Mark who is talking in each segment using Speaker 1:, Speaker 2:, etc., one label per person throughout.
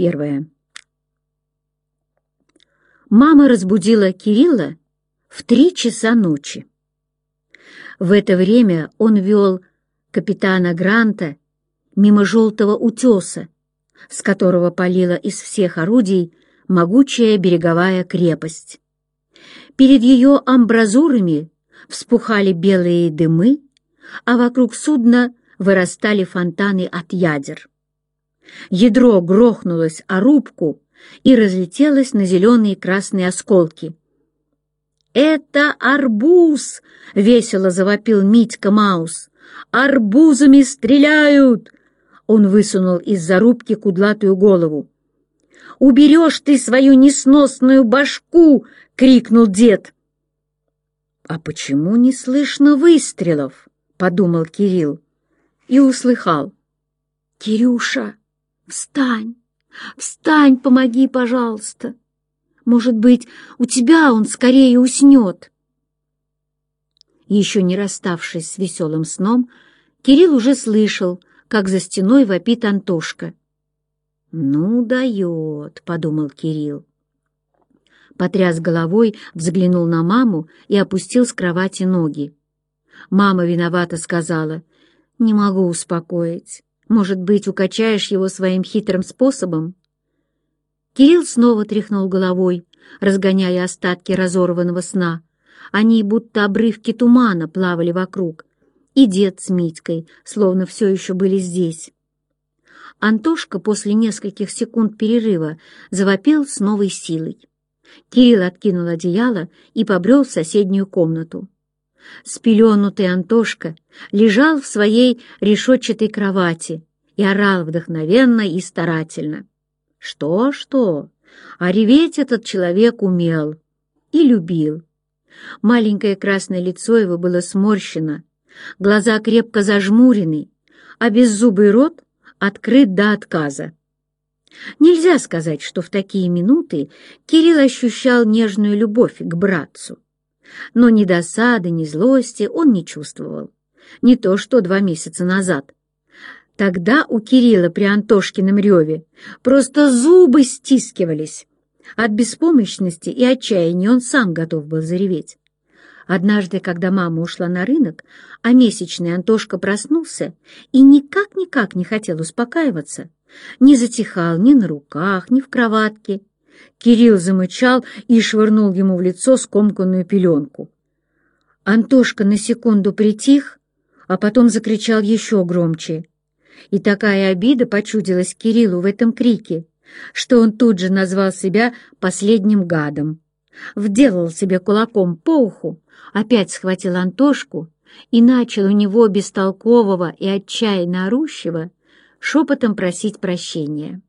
Speaker 1: первая. Мама разбудила Кирилла в три часа ночи. В это время он вел капитана Гранта мимо желтого утеса, с которого палила из всех орудий могучая береговая крепость. Перед ее амбразурами вспухали белые дымы, а вокруг судна вырастали фонтаны от ядер. Ядро грохнулось о рубку и разлетелось на зеленые и красные осколки. «Это арбуз!» — весело завопил Митька Маус. «Арбузами стреляют!» Он высунул из-за рубки кудлатую голову. «Уберешь ты свою несносную башку!» — крикнул дед. «А почему не слышно выстрелов?» — подумал Кирилл и услыхал. «Кирюша, встань! Встань, помоги, пожалуйста! Может быть, у тебя он скорее уснет!» Еще не расставшись с веселым сном, Кирилл уже слышал, как за стеной вопит Антошка. «Ну, дает», — подумал Кирилл. Потряс головой, взглянул на маму и опустил с кровати ноги. Мама виновата сказала, «Не могу успокоить. Может быть, укачаешь его своим хитрым способом?» Кирилл снова тряхнул головой, разгоняя остатки разорванного сна. Они, будто обрывки тумана, плавали вокруг. И дед с Митькой, словно все еще были здесь. Антошка после нескольких секунд перерыва завопил с новой силой. Кирилл откинул одеяло и побрел в соседнюю комнату. Спеленутый Антошка лежал в своей решетчатой кровати и орал вдохновенно и старательно. Что-что, а реветь этот человек умел и любил. Маленькое красное лицо его было сморщено, глаза крепко зажмурены, а беззубый рот открыт до отказа. Нельзя сказать, что в такие минуты Кирилл ощущал нежную любовь к братцу. Но ни досады, ни злости он не чувствовал. Не то что два месяца назад. Тогда у Кирилла при Антошкином реве просто зубы стискивались. От беспомощности и отчаяния он сам готов был зареветь. Однажды, когда мама ушла на рынок, а месячный Антошка проснулся и никак-никак не хотел успокаиваться, не затихал ни на руках, ни в кроватке, Кирилл замычал и швырнул ему в лицо скомканную пеленку. Антошка на секунду притих, а потом закричал еще громче. И такая обида почудилась Кириллу в этом крике, что он тут же назвал себя последним гадом. Вделал себе кулаком по уху, опять схватил Антошку и начал у него бестолкового и отчаянно орущего шепотом просить прощения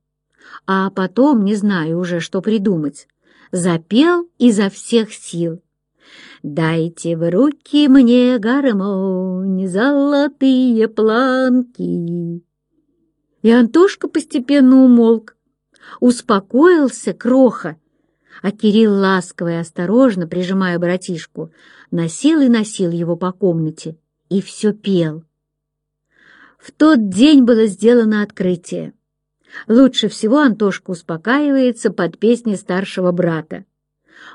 Speaker 1: а потом, не знаю уже, что придумать, запел изо всех сил. «Дайте в руки мне гармонь, золотые планки». И Антошка постепенно умолк, успокоился кроха, а Кирилл ласково и осторожно, прижимая братишку, носил и носил его по комнате и все пел. В тот день было сделано открытие. Лучше всего Антошка успокаивается под песни старшего брата.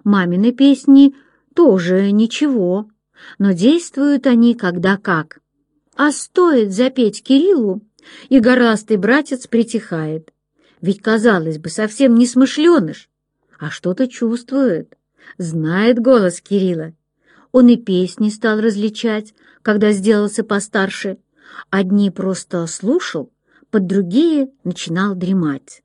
Speaker 1: Мамины песни тоже ничего, но действуют они когда как. А стоит запеть Кириллу, и горластый братец притихает. Ведь, казалось бы, совсем не смышленыш, а что-то чувствует, знает голос Кирилла. Он и песни стал различать, когда сделался постарше. Одни просто слушал, под другие начинал дремать.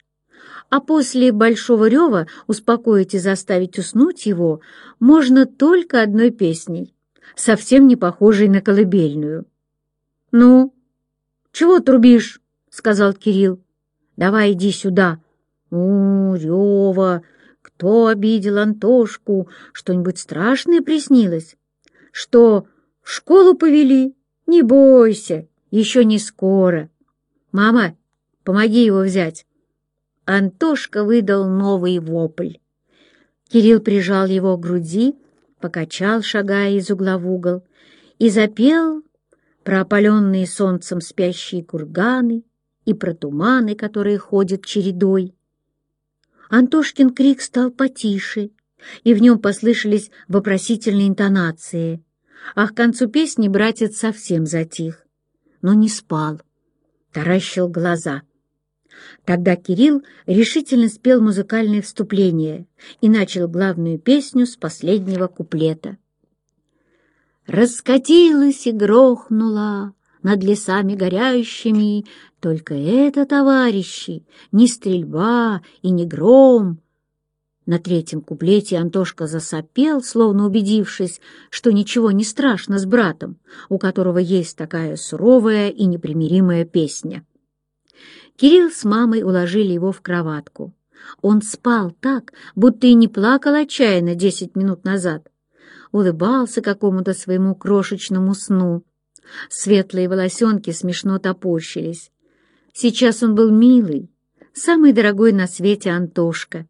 Speaker 1: А после большого рева успокоить и заставить уснуть его можно только одной песней, совсем не похожей на колыбельную. «Ну, чего трубишь?» — сказал Кирилл. «Давай иди сюда». «У, рева! Кто обидел Антошку? Что-нибудь страшное приснилось? Что, в школу повели? Не бойся, еще не скоро». «Мама, помоги его взять!» Антошка выдал новый вопль. Кирилл прижал его к груди, покачал, шагая из угла в угол, и запел про опаленные солнцем спящие курганы и про туманы, которые ходят чередой. Антошкин крик стал потише, и в нем послышались вопросительные интонации, а к концу песни братец совсем затих, но не спал, таращил глаза. Тогда Кирилл решительно спел музыкальное вступление и начал главную песню с последнего куплета. Раскатилась и грохнула над лесами горящими, только это, товарищи, не стрельба и не гром. На третьем куплете Антошка засопел, словно убедившись, что ничего не страшно с братом, у которого есть такая суровая и непримиримая песня. Кирилл с мамой уложили его в кроватку. Он спал так, будто и не плакал отчаянно десять минут назад. Улыбался какому-то своему крошечному сну. Светлые волосенки смешно топорщились. Сейчас он был милый, самый дорогой на свете Антошка.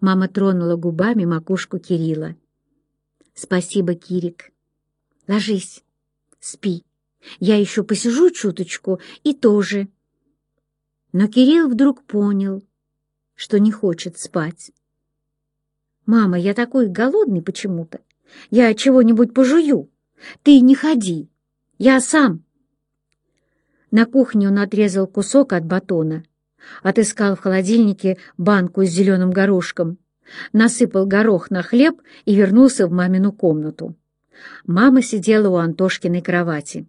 Speaker 1: Мама тронула губами макушку Кирилла. «Спасибо, Кирик. Ложись, спи. Я еще посижу чуточку и тоже». Но Кирилл вдруг понял, что не хочет спать. «Мама, я такой голодный почему-то. Я чего-нибудь пожую. Ты не ходи. Я сам». На кухне он отрезал кусок от батона, отыскал в холодильнике банку с зеленым горошком, насыпал горох на хлеб и вернулся в мамину комнату. Мама сидела у Антошкиной кровати.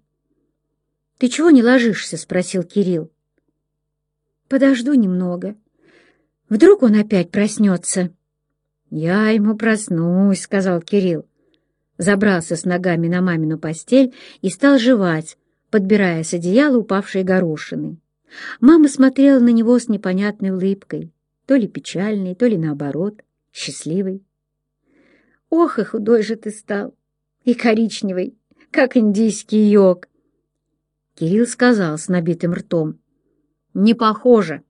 Speaker 1: «Ты чего не ложишься?» — спросил Кирилл. Подожду немного. Вдруг он опять проснется. «Я ему проснусь», — сказал Кирилл. Забрался с ногами на мамину постель и стал жевать, подбирая с одеяла упавшие горошины. Мама смотрела на него с непонятной улыбкой, то ли печальной, то ли наоборот, счастливой. «Ох, и худой же ты стал! И коричневый, как индийский йог!» Кирилл сказал с набитым ртом. Не похоже.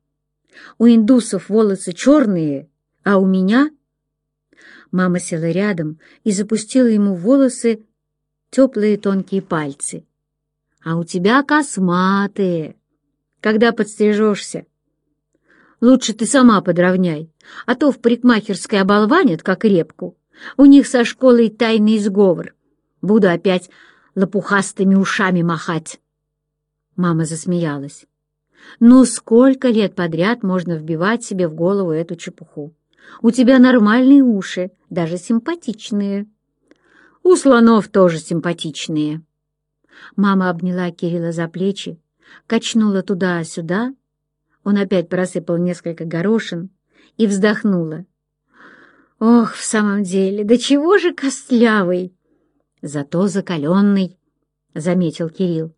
Speaker 1: У индусов волосы черные, а у меня... Мама села рядом и запустила ему в волосы теплые тонкие пальцы. А у тебя косматые. Когда подстрижешься? Лучше ты сама подровняй, а то в парикмахерской оболванят, как репку. У них со школой тайный сговор. Буду опять лопухастыми ушами махать. Мама засмеялась. Ну, сколько лет подряд можно вбивать себе в голову эту чепуху? У тебя нормальные уши, даже симпатичные. У слонов тоже симпатичные. Мама обняла Кирилла за плечи, качнула туда-сюда. Он опять просыпал несколько горошин и вздохнула. «Ох, в самом деле, да чего же костлявый!» «Зато закаленный», — заметил Кирилл.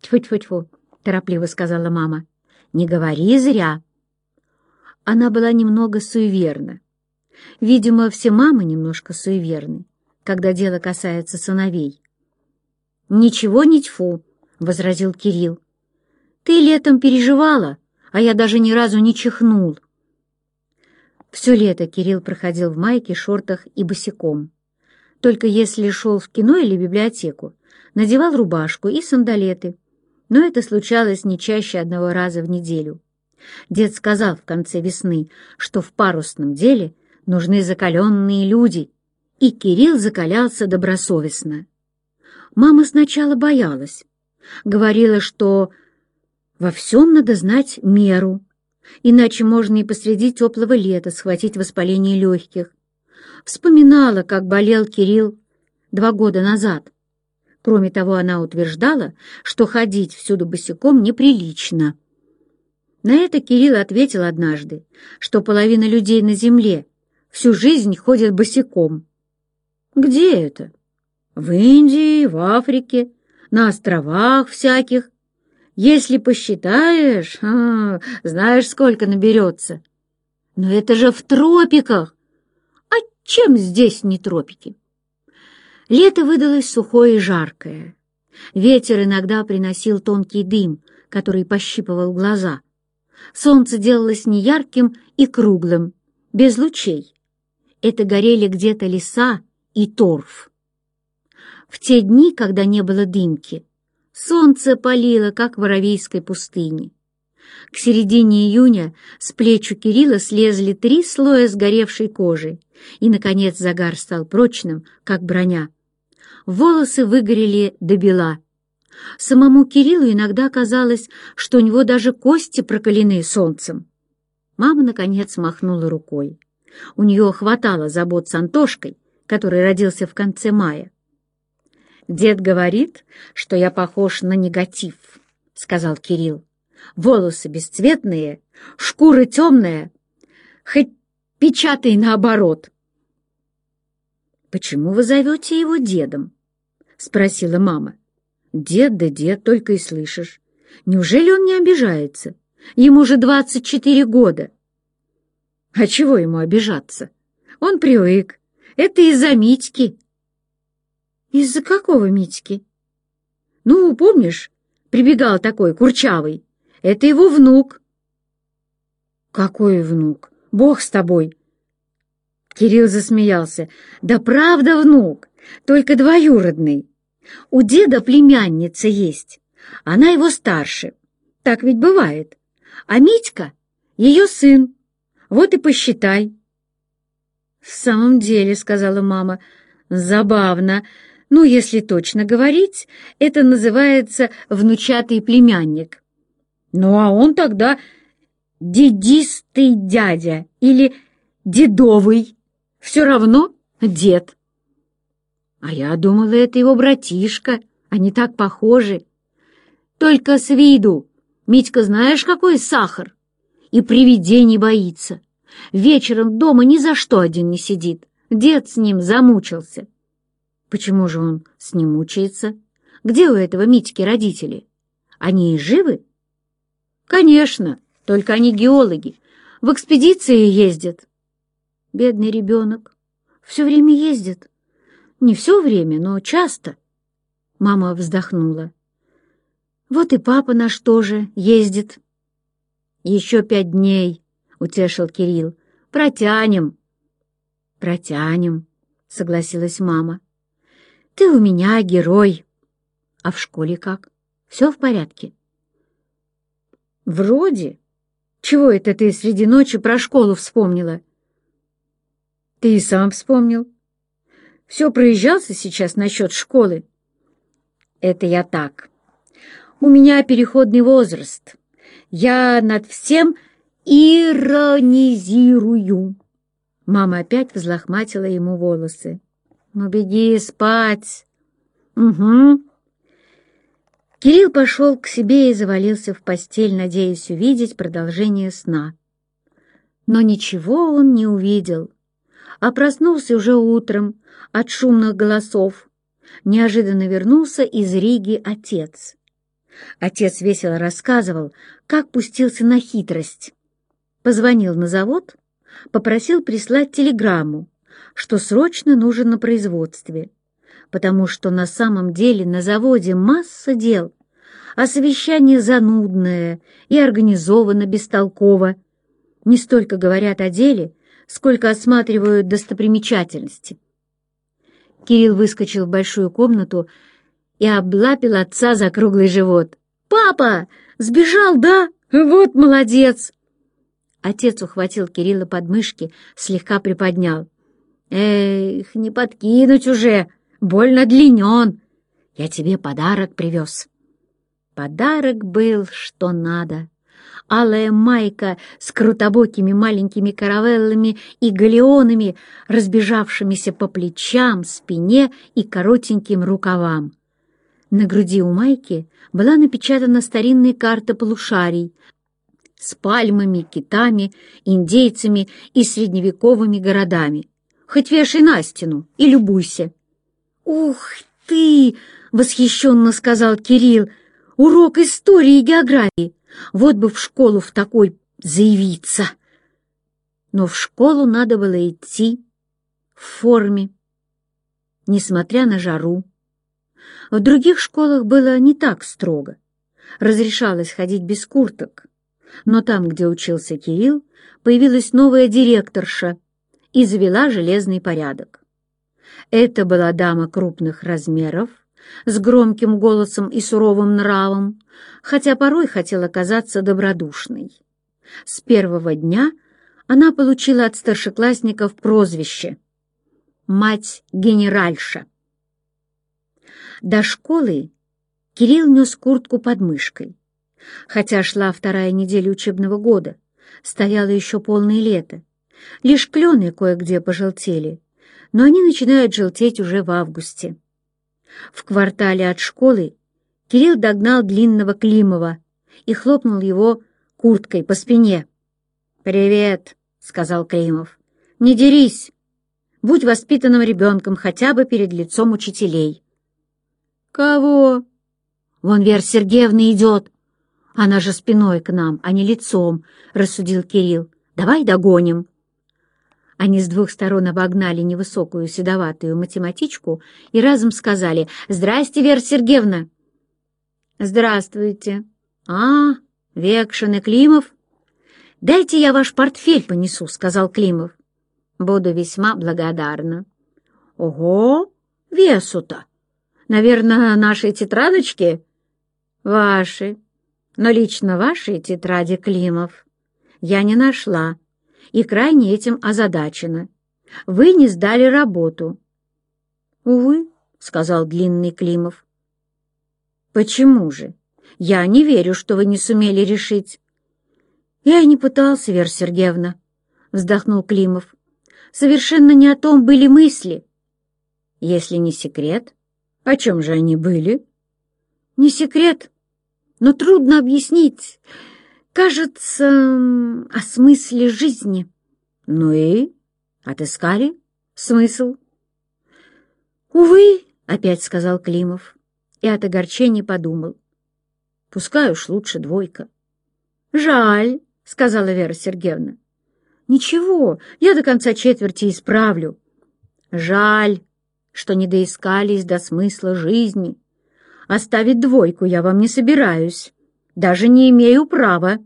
Speaker 1: «Тьфу-тьфу-тьфу, — торопливо сказала мама. «Не говори зря». Она была немного суеверна. Видимо, все мамы немножко суеверны, когда дело касается сыновей. «Ничего не тьфу», — возразил Кирилл. «Ты летом переживала, а я даже ни разу не чихнул». Все лето Кирилл проходил в майке, шортах и босиком. Только если шел в кино или библиотеку, надевал рубашку и сандалеты — но это случалось не чаще одного раза в неделю. Дед сказал в конце весны, что в парусном деле нужны закаленные люди, и Кирилл закалялся добросовестно. Мама сначала боялась, говорила, что во всем надо знать меру, иначе можно и посреди теплого лета схватить воспаление легких. Вспоминала, как болел Кирилл два года назад — Кроме того, она утверждала, что ходить всюду босиком неприлично. На это Кирилл ответил однажды, что половина людей на земле всю жизнь ходят босиком. Где это? В Индии, в Африке, на островах всяких. Если посчитаешь, а, знаешь, сколько наберется. Но это же в тропиках. А чем здесь не тропики? Лето выдалось сухое и жаркое. Ветер иногда приносил тонкий дым, который пощипывал глаза. Солнце делалось неярким и круглым, без лучей. Это горели где-то леса и торф. В те дни, когда не было дымки, солнце палило, как в Аравийской пустыне. К середине июня с плеч у Кирилла слезли три слоя сгоревшей кожи, и, наконец, загар стал прочным, как броня. Волосы выгорели до бела. Самому Кириллу иногда казалось, что у него даже кости прокалены солнцем. Мама, наконец, махнула рукой. У нее хватало забот с Антошкой, который родился в конце мая. «Дед говорит, что я похож на негатив», — сказал Кирилл. «Волосы бесцветные, шкура темная, хоть печатай наоборот». «Почему вы зовете его дедом?» — спросила мама. «Дед да дед, только и слышишь. Неужели он не обижается? Ему же двадцать четыре года». «А чего ему обижаться? Он привык. Это из-за Митьки». «Из-за какого Митьки?» «Ну, помнишь, прибегал такой, курчавый. Это его внук». «Какой внук? Бог с тобой!» Кирилл засмеялся. «Да правда, внук, только двоюродный. У деда племянница есть, она его старше. Так ведь бывает. А Митька — ее сын. Вот и посчитай». «В самом деле», — сказала мама, — «забавно. Ну, если точно говорить, это называется внучатый племянник. Ну, а он тогда дедистый дядя или дедовый. Все равно дед. А я думала, это его братишка. Они так похожи. Только с виду. Митька знаешь, какой сахар? И привидений боится. Вечером дома ни за что один не сидит. Дед с ним замучился. Почему же он с ним мучается? Где у этого Митьки родители? Они живы? Конечно, только они геологи. В экспедиции ездят. Бедный ребенок. Все время ездит. Не все время, но часто. Мама вздохнула. Вот и папа наш тоже ездит. Еще пять дней, утешил Кирилл. Протянем. Протянем, согласилась мама. Ты у меня герой. А в школе как? Все в порядке? Вроде. Чего это ты среди ночи про школу вспомнила? Ты и сам вспомнил. Все проезжался сейчас насчет школы. Это я так. У меня переходный возраст. Я над всем иронизирую. Мама опять взлохматила ему волосы. «Ну, беги спать!» «Угу!» Кирилл пошел к себе и завалился в постель, надеясь увидеть продолжение сна. Но ничего он не увидел, а проснулся уже утром от шумных голосов. Неожиданно вернулся из Риги отец. Отец весело рассказывал, как пустился на хитрость. Позвонил на завод, попросил прислать телеграмму, что срочно нужен на производстве, потому что на самом деле на заводе масса дел, а совещание занудное и организовано бестолково. Не столько говорят о деле, сколько осматривают достопримечательности. Кирилл выскочил в большую комнату и облапил отца за круглый живот. «Папа! Сбежал, да? Вот молодец!» Отец ухватил Кирилла под мышки, слегка приподнял. «Эх, не подкинуть уже, больно длинен. Я тебе подарок привез». Подарок был что надо. Алая майка с крутобокими маленькими каравеллами и галеонами, разбежавшимися по плечам, спине и коротеньким рукавам. На груди у майки была напечатана старинная карта полушарий с пальмами, китами, индейцами и средневековыми городами хоть вешай на стену и любуйся. «Ух ты!» — восхищенно сказал Кирилл. «Урок истории и географии! Вот бы в школу в такой заявиться!» Но в школу надо было идти в форме, несмотря на жару. В других школах было не так строго. Разрешалось ходить без курток. Но там, где учился Кирилл, появилась новая директорша — и завела железный порядок. Это была дама крупных размеров, с громким голосом и суровым нравом, хотя порой хотела казаться добродушной. С первого дня она получила от старшеклассников прозвище «Мать-генеральша». До школы Кирилл нес куртку под мышкой. Хотя шла вторая неделя учебного года, стояло еще полное лето. Лишь клены кое-где пожелтели, но они начинают желтеть уже в августе. В квартале от школы Кирилл догнал длинного Климова и хлопнул его курткой по спине. «Привет», — сказал Климов. «Не дерись. Будь воспитанным ребенком хотя бы перед лицом учителей». «Кого?» «Вон Вера Сергеевна идет. Она же спиной к нам, а не лицом», — рассудил Кирилл. «Давай догоним». Они с двух сторон обогнали невысокую седоватую математичку и разом сказали «Здрасте, Вера Сергеевна!» «Здравствуйте!» «А, Векшин и Климов?» «Дайте я ваш портфель понесу», — сказал Климов. «Буду весьма благодарна». «Ого! Весу-то! Наверное, наши тетрадочки?» «Ваши. Но лично ваши тетради, Климов, я не нашла и крайне этим озадачена. Вы не сдали работу». «Увы», — сказал длинный Климов. «Почему же? Я не верю, что вы не сумели решить». «Я и не пытался, Вера Сергеевна», — вздохнул Климов. «Совершенно не о том были мысли». «Если не секрет, о чем же они были?» «Не секрет, но трудно объяснить. Кажется, о смысле жизни. Ну и? Отыскали смысл? Увы, опять сказал Климов и от огорчения подумал. Пускай уж лучше двойка. Жаль, сказала Вера Сергеевна. Ничего, я до конца четверти исправлю. Жаль, что не доискались до смысла жизни. Оставить двойку я вам не собираюсь, даже не имею права.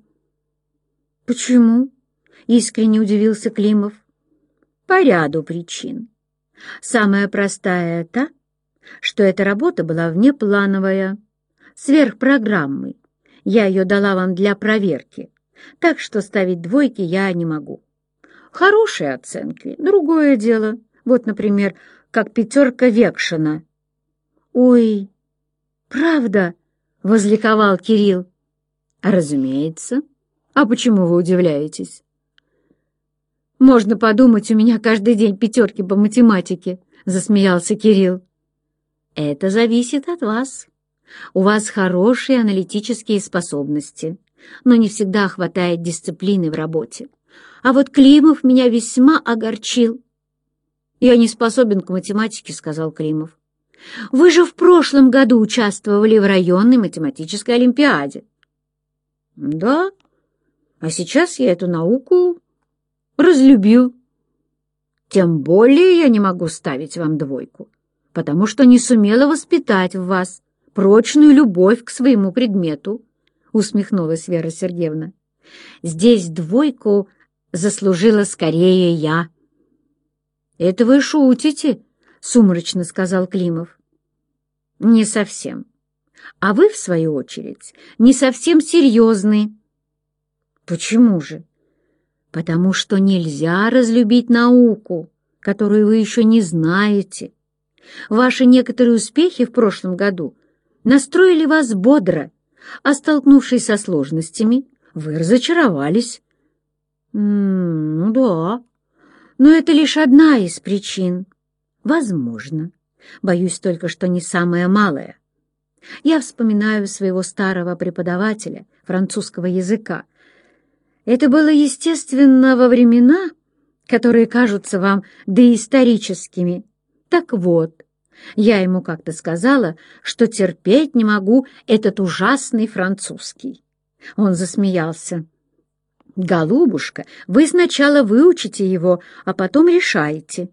Speaker 1: «Почему?» — искренне удивился Климов. «По ряду причин. Самая простая та, что эта работа была внеплановая, сверхпрограммой. Я ее дала вам для проверки, так что ставить двойки я не могу. Хорошие оценки — другое дело. Вот, например, как пятерка Векшина». «Ой, правда?» — возликовал Кирилл. «Разумеется». «А почему вы удивляетесь?» «Можно подумать, у меня каждый день пятерки по математике», — засмеялся Кирилл. «Это зависит от вас. У вас хорошие аналитические способности, но не всегда хватает дисциплины в работе. А вот Климов меня весьма огорчил». «Я не способен к математике», — сказал Климов. «Вы же в прошлом году участвовали в районной математической олимпиаде». «Да», а сейчас я эту науку разлюбил. Тем более я не могу ставить вам двойку, потому что не сумела воспитать в вас прочную любовь к своему предмету, — усмехнулась Вера Сергеевна. Здесь двойку заслужила скорее я. — Это вы шутите, — сумрачно сказал Климов. — Не совсем. А вы, в свою очередь, не совсем серьезный. Почему же? Потому что нельзя разлюбить науку, которую вы еще не знаете. Ваши некоторые успехи в прошлом году настроили вас бодро, а столкнувшись со сложностями, вы разочаровались. М ну да, но это лишь одна из причин. Возможно. Боюсь только, что не самая малая. Я вспоминаю своего старого преподавателя французского языка, это было естественно во времена, которые кажутся вам доисторическими. Так вот, я ему как-то сказала, что терпеть не могу этот ужасный французский. Он засмеялся. «Голубушка, вы сначала выучите его, а потом решаете.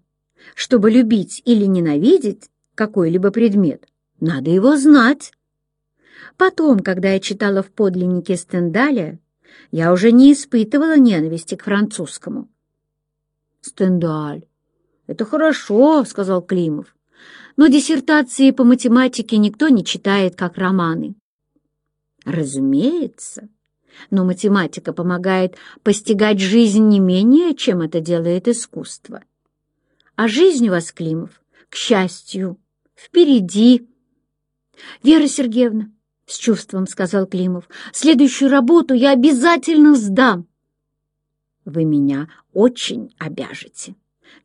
Speaker 1: Чтобы любить или ненавидеть какой-либо предмет, надо его знать». Потом, когда я читала в подлиннике Стендаля, я уже не испытывала ненависти к французскому. «Стендаль, это хорошо», — сказал Климов. но диссертации по математике никто не читает как романы. Разумеется, но математика помогает постигать жизнь не менее, чем это делает искусство. А жизнь у вас, Климов, к счастью, впереди. Вера Сергеевна, — с чувством сказал Климов, — следующую работу я обязательно сдам. Вы меня очень обяжете.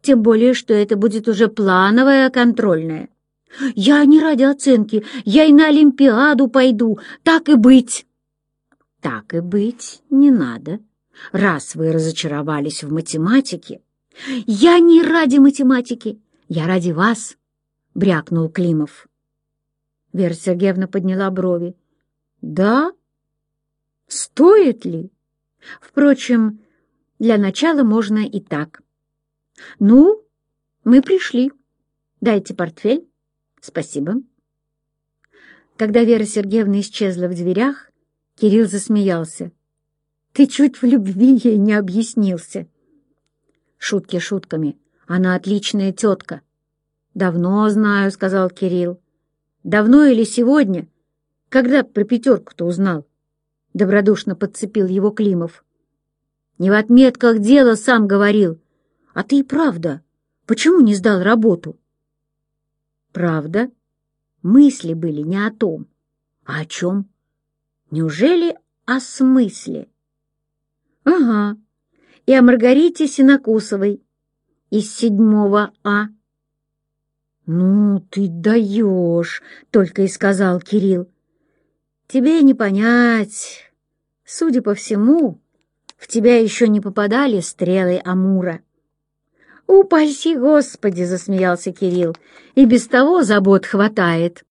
Speaker 1: Тем более, что это будет уже плановая контрольная. Я не ради оценки, я и на Олимпиаду пойду, так и быть. Так и быть не надо. Раз вы разочаровались в математике, я не ради математики, я ради вас, — брякнул Климов. Вера Сергеевна подняла брови. Да? Стоит ли? Впрочем, для начала можно и так. «Ну, мы пришли. Дайте портфель. Спасибо». Когда Вера Сергеевна исчезла в дверях, Кирилл засмеялся. «Ты чуть в любви ей не объяснился». Шутки шутками. Она отличная тетка. «Давно знаю», — сказал Кирилл. «Давно или сегодня? Когда про пятерку-то узнал?» Добродушно подцепил его Климов. «Не в отметках дело, сам говорил. А ты и правда, почему не сдал работу? Правда? Мысли были не о том. А о чем? Неужели о смысле? Ага, и о Маргарите Синокусовой из седьмого А. «Ну, ты даешь!» — только и сказал Кирилл. «Тебе не понять. Судя по всему, в тебя еще не попадали стрелы Амура». «Упаси Господи!» — засмеялся Кирилл. «И без того забот хватает».